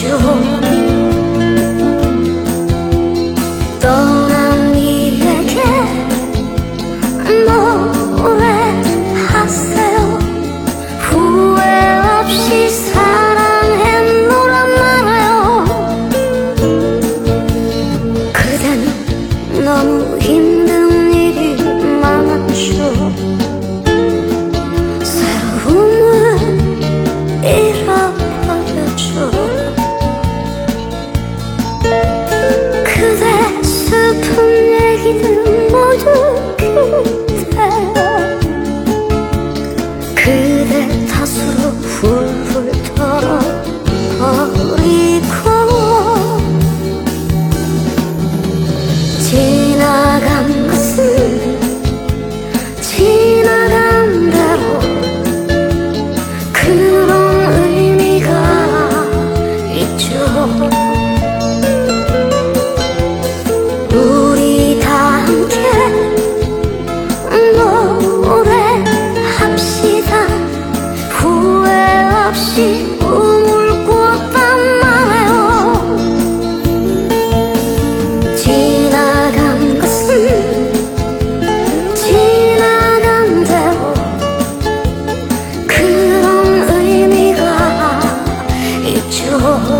就 가슴 훌훌 털어. 다시 우물꽃 담아요. 지나간 것은 지나간 대로 그런 의미가 있죠.